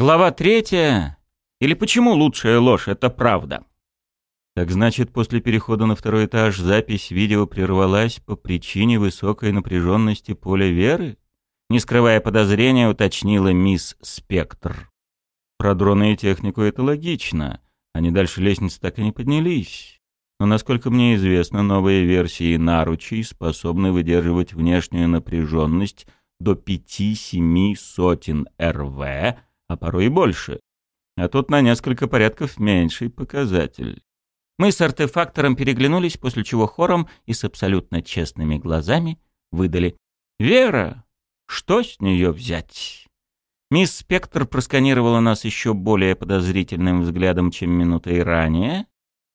Глава третья. Или почему лучшая ложь — это правда? Так значит, после перехода на второй этаж запись видео прервалась по причине высокой напряженности поля веры? Не скрывая подозрения, уточнила мисс Спектр. Про дроны и технику это логично. Они дальше лестницы так и не поднялись. Но, насколько мне известно, новые версии наручей способны выдерживать внешнюю напряженность до 5-7 сотен РВ, а порой и больше. А тут на несколько порядков меньший показатель. Мы с артефактором переглянулись, после чего хором и с абсолютно честными глазами выдали «Вера, что с нее взять?» Мисс Спектр просканировала нас еще более подозрительным взглядом, чем минутой ранее.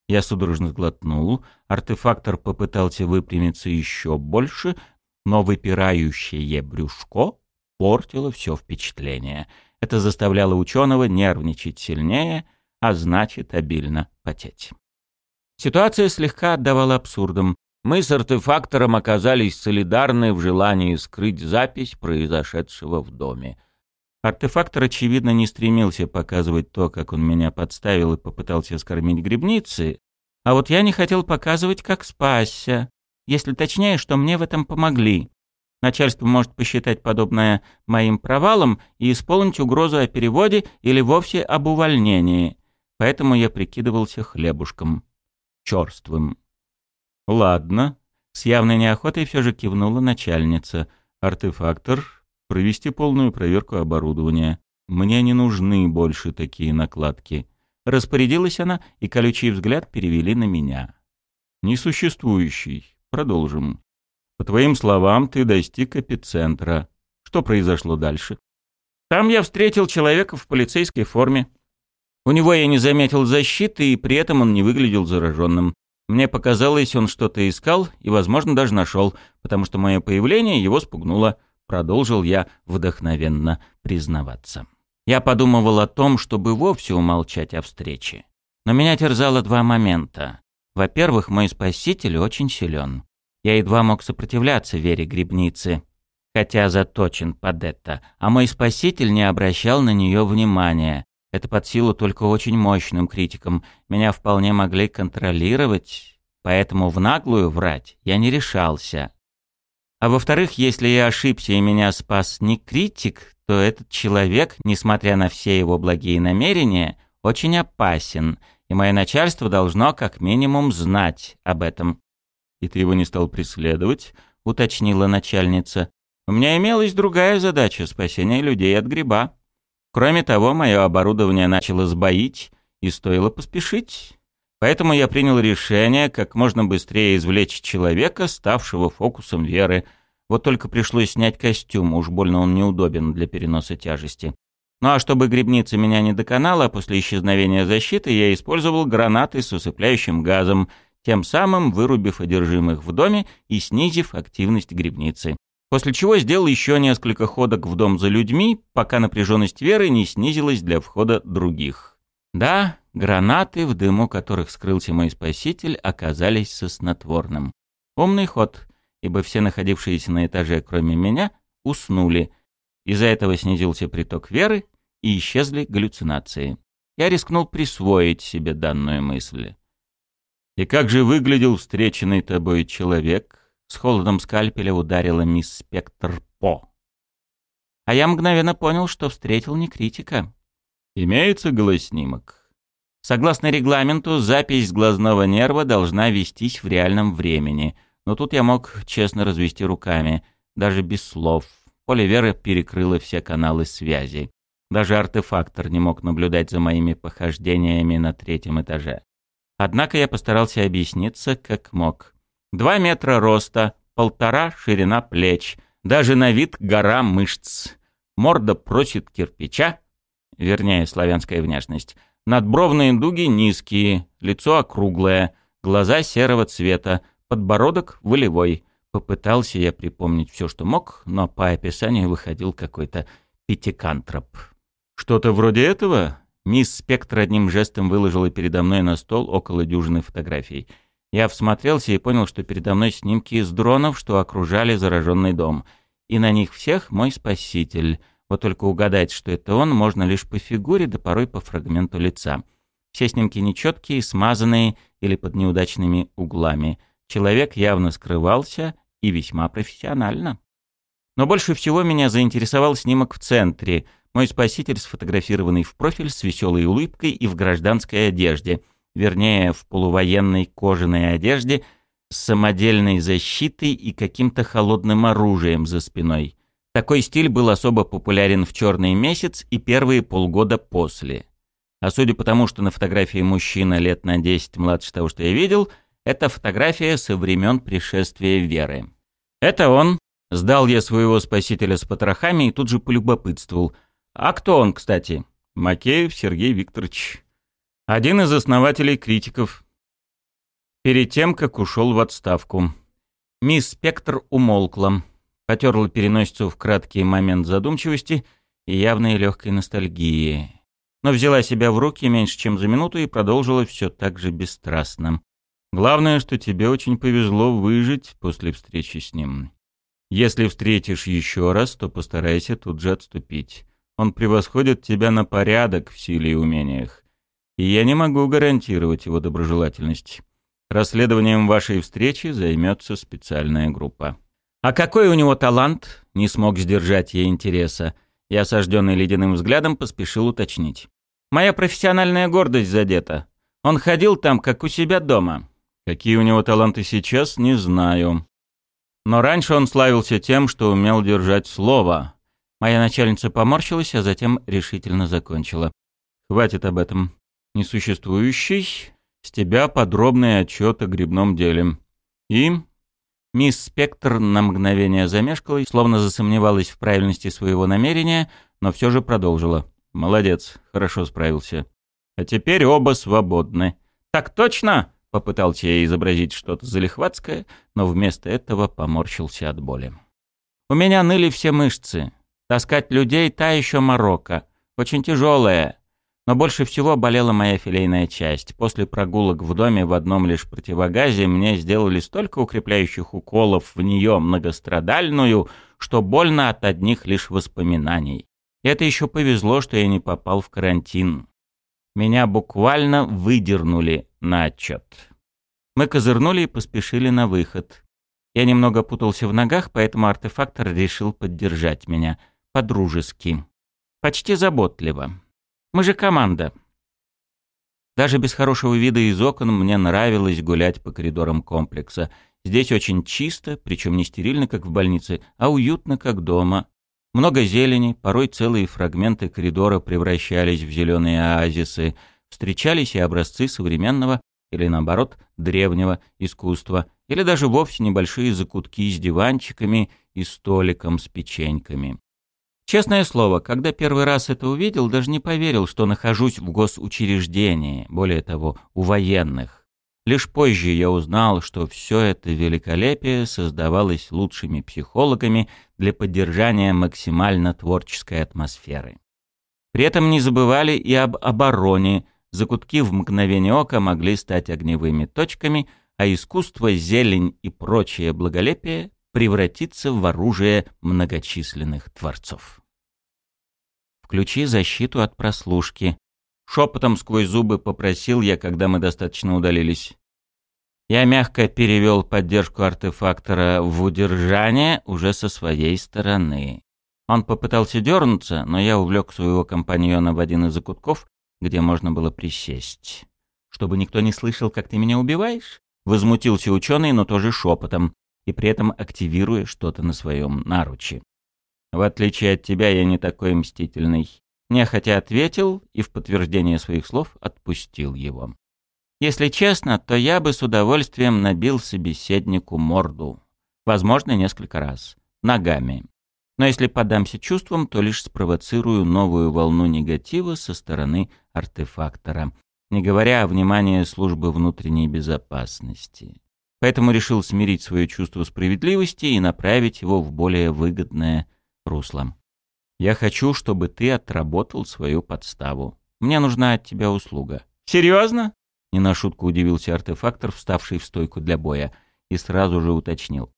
Я судорожно сглотнул. Артефактор попытался выпрямиться еще больше, но выпирающее брюшко портило все впечатление. Это заставляло ученого нервничать сильнее, а значит, обильно потеть. Ситуация слегка отдавала абсурдом. Мы с артефактором оказались солидарны в желании скрыть запись произошедшего в доме. Артефактор, очевидно, не стремился показывать то, как он меня подставил и попытался скормить грибницы, а вот я не хотел показывать, как спасся. Если точнее, что мне в этом помогли. Начальство может посчитать подобное моим провалом и исполнить угрозу о переводе или вовсе об увольнении. Поэтому я прикидывался хлебушком. Черствым. Ладно. С явной неохотой все же кивнула начальница. Артефактор, провести полную проверку оборудования. Мне не нужны больше такие накладки. Распорядилась она, и колючий взгляд перевели на меня. Несуществующий. Продолжим. По твоим словам, ты достиг эпицентра. Что произошло дальше? Там я встретил человека в полицейской форме. У него я не заметил защиты, и при этом он не выглядел зараженным. Мне показалось, он что-то искал и, возможно, даже нашел, потому что мое появление его спугнуло. Продолжил я вдохновенно признаваться. Я подумывал о том, чтобы вовсе умолчать о встрече. Но меня терзало два момента. Во-первых, мой спаситель очень силен. Я едва мог сопротивляться вере грибницы, хотя заточен под это, а мой спаситель не обращал на нее внимания. Это под силу только очень мощным критикам. Меня вполне могли контролировать, поэтому в наглую врать я не решался. А во-вторых, если я ошибся и меня спас не критик, то этот человек, несмотря на все его благие намерения, очень опасен — и мое начальство должно как минимум знать об этом. «И ты его не стал преследовать?» — уточнила начальница. «У меня имелась другая задача — спасение людей от гриба. Кроме того, мое оборудование начало сбоить, и стоило поспешить. Поэтому я принял решение как можно быстрее извлечь человека, ставшего фокусом веры. Вот только пришлось снять костюм, уж больно он неудобен для переноса тяжести. Ну а чтобы грибница меня не доконала, после исчезновения защиты я использовал гранаты с усыпляющим газом, тем самым вырубив одержимых в доме и снизив активность грибницы. После чего сделал еще несколько ходок в дом за людьми, пока напряженность веры не снизилась для входа других. Да, гранаты, в дыму которых скрылся мой спаситель, оказались со снотворным. Умный ход, ибо все находившиеся на этаже, кроме меня, уснули. Из-за этого снизился приток веры, и исчезли галлюцинации. Я рискнул присвоить себе данную мысль. «И как же выглядел встреченный тобой человек?» С холодом скальпеля ударила мисс Спектр По. А я мгновенно понял, что встретил не критика. Имеется голоснимок. Согласно регламенту, запись глазного нерва должна вестись в реальном времени. Но тут я мог честно развести руками, даже без слов. Поле веры перекрыло все каналы связи. Даже артефактор не мог наблюдать за моими похождениями на третьем этаже. Однако я постарался объясниться, как мог. Два метра роста, полтора ширина плеч, даже на вид гора мышц. Морда просит кирпича, вернее, славянская внешность. Надбровные дуги низкие, лицо округлое, глаза серого цвета, подбородок волевой. Попытался я припомнить все, что мог, но по описанию выходил какой-то пятикантроп. «Что-то вроде этого?» Мисс Спектр одним жестом выложила передо мной на стол около дюжины фотографий. Я всмотрелся и понял, что передо мной снимки из дронов, что окружали зараженный дом. И на них всех мой спаситель. Вот только угадать, что это он, можно лишь по фигуре, да порой по фрагменту лица. Все снимки нечеткие, смазанные или под неудачными углами. Человек явно скрывался и весьма профессионально. Но больше всего меня заинтересовал снимок в центре. Мой спаситель, сфотографированный в профиль с веселой улыбкой и в гражданской одежде. Вернее, в полувоенной кожаной одежде с самодельной защитой и каким-то холодным оружием за спиной. Такой стиль был особо популярен в «Черный месяц» и первые полгода после. А судя по тому, что на фотографии мужчина лет на 10 младше того, что я видел, это фотография со времен пришествия Веры. Это он. Сдал я своего спасителя с потрохами и тут же полюбопытствовал. А кто он, кстати? Макеев Сергей Викторович. Один из основателей критиков. Перед тем, как ушел в отставку. Мисс Спектр умолкла потерла переносицу в краткий момент задумчивости и явной легкой ностальгии. Но взяла себя в руки меньше, чем за минуту и продолжила все так же бесстрастно. «Главное, что тебе очень повезло выжить после встречи с ним. Если встретишь еще раз, то постарайся тут же отступить. Он превосходит тебя на порядок в силе и умениях. И я не могу гарантировать его доброжелательность. Расследованием вашей встречи займется специальная группа». «А какой у него талант?» — не смог сдержать ей интереса. И, осажденный ледяным взглядом, поспешил уточнить. «Моя профессиональная гордость задета. Он ходил там, как у себя дома». Какие у него таланты сейчас, не знаю. Но раньше он славился тем, что умел держать слово. Моя начальница поморщилась, а затем решительно закончила. «Хватит об этом. Несуществующий. С тебя подробный отчет о грибном деле. И Мисс Спектр на мгновение замешкалась, словно засомневалась в правильности своего намерения, но все же продолжила. «Молодец, хорошо справился. А теперь оба свободны». «Так точно?» — попытался я изобразить что-то залихватское, но вместо этого поморщился от боли. «У меня ныли все мышцы. Таскать людей — та еще морока. Очень тяжелая. Но больше всего болела моя филейная часть. После прогулок в доме в одном лишь противогазе мне сделали столько укрепляющих уколов в нее многострадальную, что больно от одних лишь воспоминаний. И это еще повезло, что я не попал в карантин. Меня буквально выдернули на отчет. Мы козырнули и поспешили на выход. Я немного путался в ногах, поэтому артефактор решил поддержать меня. По-дружески. Почти заботливо. Мы же команда. Даже без хорошего вида из окон мне нравилось гулять по коридорам комплекса. Здесь очень чисто, причем не стерильно, как в больнице, а уютно, как дома. Много зелени, порой целые фрагменты коридора превращались в зеленые оазисы. Встречались и образцы современного или, наоборот, древнего искусства, или даже вовсе небольшие закутки с диванчиками и столиком с печеньками. Честное слово, когда первый раз это увидел, даже не поверил, что нахожусь в госучреждении, более того, у военных. Лишь позже я узнал, что все это великолепие создавалось лучшими психологами для поддержания максимально творческой атмосферы. При этом не забывали и об обороне, закутки в мгновение ока могли стать огневыми точками, а искусство, зелень и прочее благолепие превратиться в оружие многочисленных творцов. «Включи защиту от прослушки», — шепотом сквозь зубы попросил я, когда мы достаточно удалились. Я мягко перевел поддержку артефактора в удержание уже со своей стороны. Он попытался дернуться, но я увлек своего компаньона в один из закутков, где можно было присесть. «Чтобы никто не слышал, как ты меня убиваешь?» Возмутился ученый, но тоже шепотом и при этом активируя что-то на своем наруче. В отличие от тебя, я не такой мстительный. Нехотя ответил и в подтверждение своих слов отпустил его. Если честно, то я бы с удовольствием набил собеседнику морду. Возможно, несколько раз. Ногами. Но если подамся чувствам, то лишь спровоцирую новую волну негатива со стороны артефактора, не говоря о внимании службы внутренней безопасности поэтому решил смирить свое чувство справедливости и направить его в более выгодное русло. «Я хочу, чтобы ты отработал свою подставу. Мне нужна от тебя услуга». «Серьезно?» — не на шутку удивился артефактор, вставший в стойку для боя, и сразу же уточнил.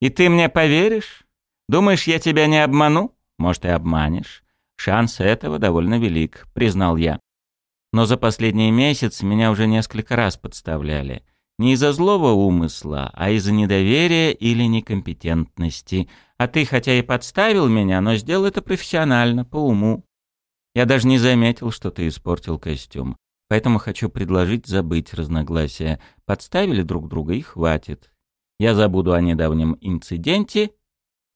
«И ты мне поверишь? Думаешь, я тебя не обману?» может и обманешь. Шанс этого довольно велик, признал я. Но за последний месяц меня уже несколько раз подставляли. Не из-за злого умысла, а из-за недоверия или некомпетентности. А ты хотя и подставил меня, но сделал это профессионально, по уму. Я даже не заметил, что ты испортил костюм. Поэтому хочу предложить забыть разногласия. Подставили друг друга и хватит. Я забуду о недавнем инциденте.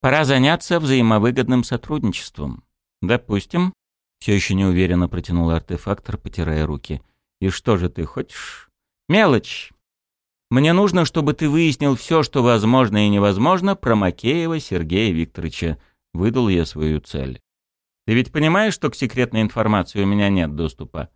Пора заняться взаимовыгодным сотрудничеством. Допустим. Все еще неуверенно протянул артефактор, потирая руки. И что же ты хочешь? Мелочь. Мне нужно, чтобы ты выяснил все, что возможно и невозможно про Макеева Сергея Викторовича. Выдал я свою цель. Ты ведь понимаешь, что к секретной информации у меня нет доступа?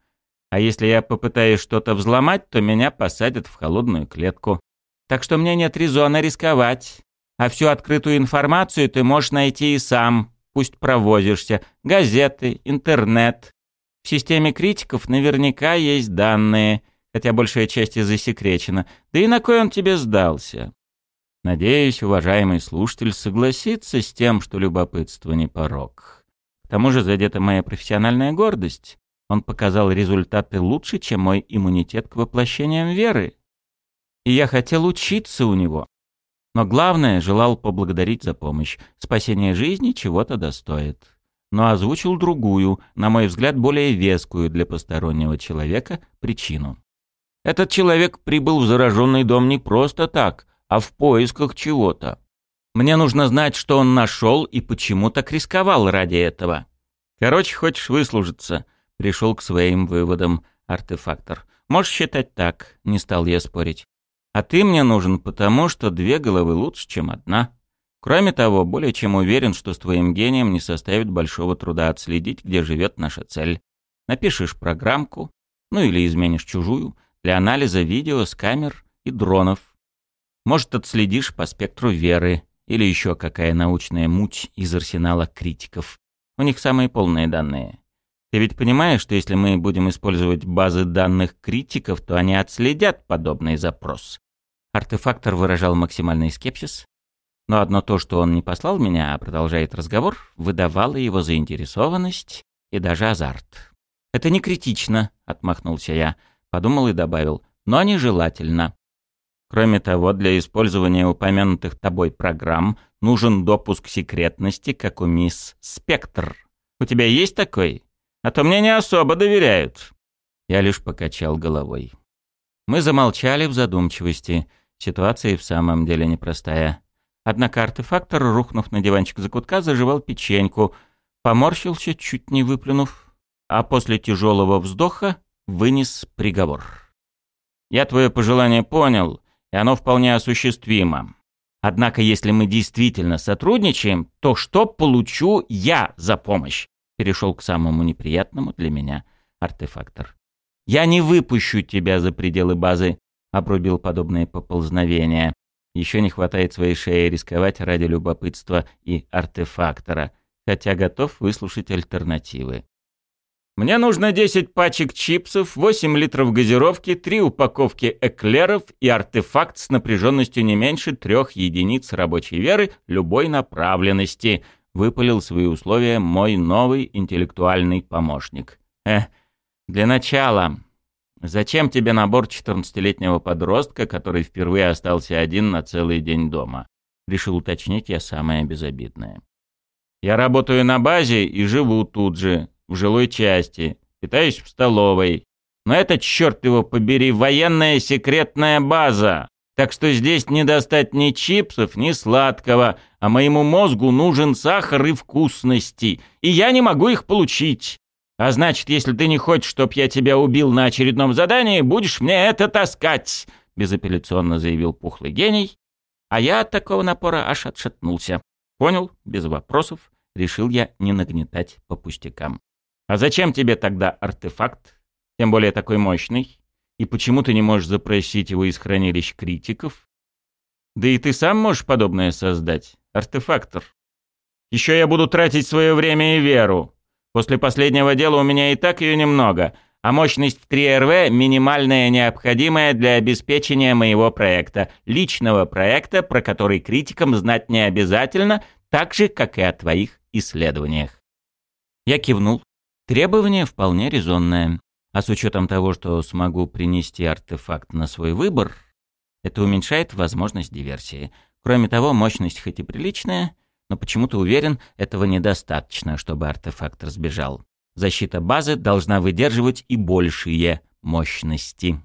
А если я попытаюсь что-то взломать, то меня посадят в холодную клетку. Так что мне нет резона рисковать. А всю открытую информацию ты можешь найти и сам. Пусть провозишься. Газеты, интернет. В системе критиков наверняка есть данные, хотя большая часть и засекречена. Да и на кой он тебе сдался? Надеюсь, уважаемый слушатель согласится с тем, что любопытство не порог. К тому же задета моя профессиональная гордость. Он показал результаты лучше, чем мой иммунитет к воплощениям веры. И я хотел учиться у него. Но главное, желал поблагодарить за помощь. Спасение жизни чего-то достоит. Но озвучил другую, на мой взгляд, более вескую для постороннего человека причину. Этот человек прибыл в зараженный дом не просто так, а в поисках чего-то. Мне нужно знать, что он нашел и почему так рисковал ради этого. Короче, хочешь выслужиться? Пришел к своим выводам артефактор. Можешь считать так, не стал я спорить. А ты мне нужен потому, что две головы лучше, чем одна. Кроме того, более чем уверен, что с твоим гением не составит большого труда отследить, где живет наша цель. Напишешь программку, ну или изменишь чужую, для анализа видео с камер и дронов. Может, отследишь по спектру веры или еще какая научная муть из арсенала критиков. У них самые полные данные. Ты ведь понимаешь, что если мы будем использовать базы данных критиков, то они отследят подобный запрос. Артефактор выражал максимальный скепсис, но одно то, что он не послал меня, а продолжает разговор, выдавало его заинтересованность и даже азарт. «Это не критично», — отмахнулся я, подумал и добавил, «но нежелательно. Кроме того, для использования упомянутых тобой программ нужен допуск секретности, как у мисс Спектр. У тебя есть такой? А то мне не особо доверяют». Я лишь покачал головой. Мы замолчали в задумчивости — Ситуация в самом деле непростая. Однако артефактор, рухнув на диванчик закутка, заживал печеньку, поморщился, чуть не выплюнув, а после тяжелого вздоха вынес приговор. «Я твое пожелание понял, и оно вполне осуществимо. Однако, если мы действительно сотрудничаем, то что получу я за помощь?» Перешел к самому неприятному для меня артефактор. «Я не выпущу тебя за пределы базы обрубил подобные поползновения. Еще не хватает своей шеи рисковать ради любопытства и артефактора, хотя готов выслушать альтернативы. Мне нужно 10 пачек чипсов, 8 литров газировки, 3 упаковки эклеров и артефакт с напряженностью не меньше трех единиц рабочей веры любой направленности, выпалил свои условия мой новый интеллектуальный помощник. Э, для начала Зачем тебе набор 14-летнего подростка, который впервые остался один на целый день дома? Решил уточнить я самое безобидное. Я работаю на базе и живу тут же, в жилой части, питаюсь в столовой. Но это, черт его побери, военная секретная база. Так что здесь не достать ни чипсов, ни сладкого, а моему мозгу нужен сахар и вкусности, и я не могу их получить. А значит, если ты не хочешь, чтоб я тебя убил на очередном задании, будешь мне это таскать, безапелляционно заявил пухлый гений. А я от такого напора аж отшатнулся. Понял? Без вопросов. Решил я не нагнетать по пустякам. А зачем тебе тогда артефакт? Тем более такой мощный. И почему ты не можешь запросить его из хранилищ критиков? Да и ты сам можешь подобное создать, артефактор. Еще я буду тратить свое время и веру. После последнего дела у меня и так ее немного, а мощность в 3РВ минимальная необходимая для обеспечения моего проекта, личного проекта, про который критикам знать не обязательно, так же, как и о твоих исследованиях. Я кивнул. Требование вполне резонное. А с учетом того, что смогу принести артефакт на свой выбор, это уменьшает возможность диверсии. Кроме того, мощность хоть и приличная, но почему-то уверен, этого недостаточно, чтобы артефакт разбежал. Защита базы должна выдерживать и большие мощности.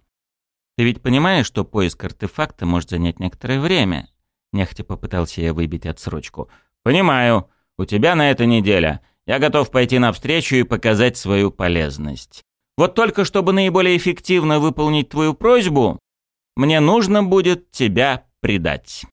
Ты ведь понимаешь, что поиск артефакта может занять некоторое время? Нехотя попытался я выбить отсрочку. Понимаю. У тебя на это неделя. Я готов пойти навстречу и показать свою полезность. Вот только чтобы наиболее эффективно выполнить твою просьбу, мне нужно будет тебя предать.